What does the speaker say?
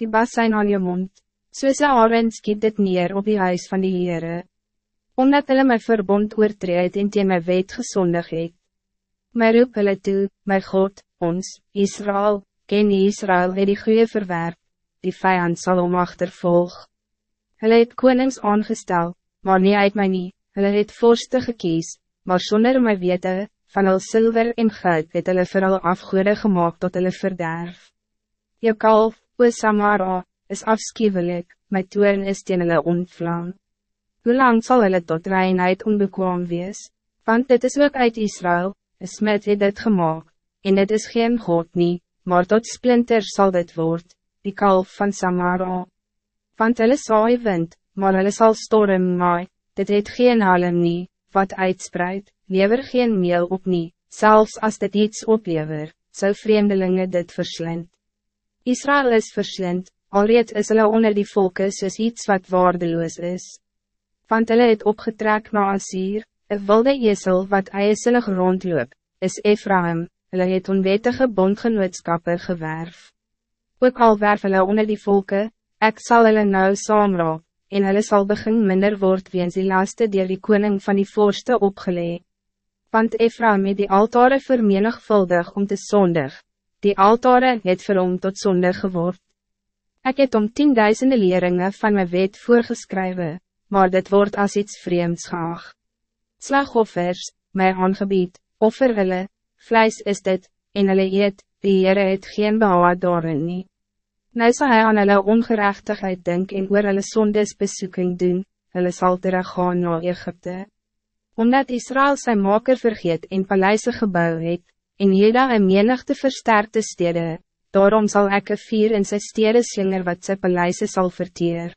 die bas zijn aan je mond, soos een arend skiet dit neer op die huis van die Heere. Omdat hulle my verbond oortreed en teen my wet gesondig het. My roep hulle toe, my God, ons, Israël, ken Israël het die goeie verwerp, die vijand sal om achtervolg. Hulle het konings aangestel, maar nie uit my nie, hulle het vorste gekies, maar zonder my wete, van al zilver en goud het hulle vir hulle afgoede gemaakt tot hulle verderf. Je kalf, o Samara, is afschuwelijk, my toern is teen hulle ontvlam. Hoe lang zal hulle tot reinheid onbekwaam wees? Want dit is ook uit Israël, is met het dit gemaakt, en dit is geen God niet maar tot splinter zal dit word, die kalf van Samara. Want hulle saai wind, maar hulle sal storm maai, dit het geen halem nie, wat uitspreid, lever geen meel op nie, zelfs als dit iets oplever, zou vreemdelingen dit verslind. Israël is verslind, alreeds is hulle onder die volken soos iets wat waardeloos is. Want hulle het opgetrek na Asir, een wilde esel wat eiselig rondloop, is Ephraim, hulle het onwettige bondgenootskappe gewerf. Ook al werf hulle onder die volken, ek sal hulle nou saamraak, en hulle sal begin minder word weens die laste dier die koning van die voorste opgelee. Want Ephraim het die altare vermenigvuldig om te zondig, die altare het vir hom tot zonde geword. Ik het om tienduizenden leerlingen van mijn wet voorgeschreven, maar dit wordt als iets vreemds geacht. Slagoffers, mijn aangebied, offer hulle, vlees is dit, en hulle eet, die Heere het geen behoud daarin nie. Nou sal hy aan hulle ongerechtigheid denk en oor hulle sondes besoeking doen, hulle sal teruggaan na Egypte. Omdat Israël zijn maker vergeet en paleise gebouw het, en Jeda een menigte versterkte stede, daarom zal ek een vier in sy stede slinger wat sy paleise sal verteer.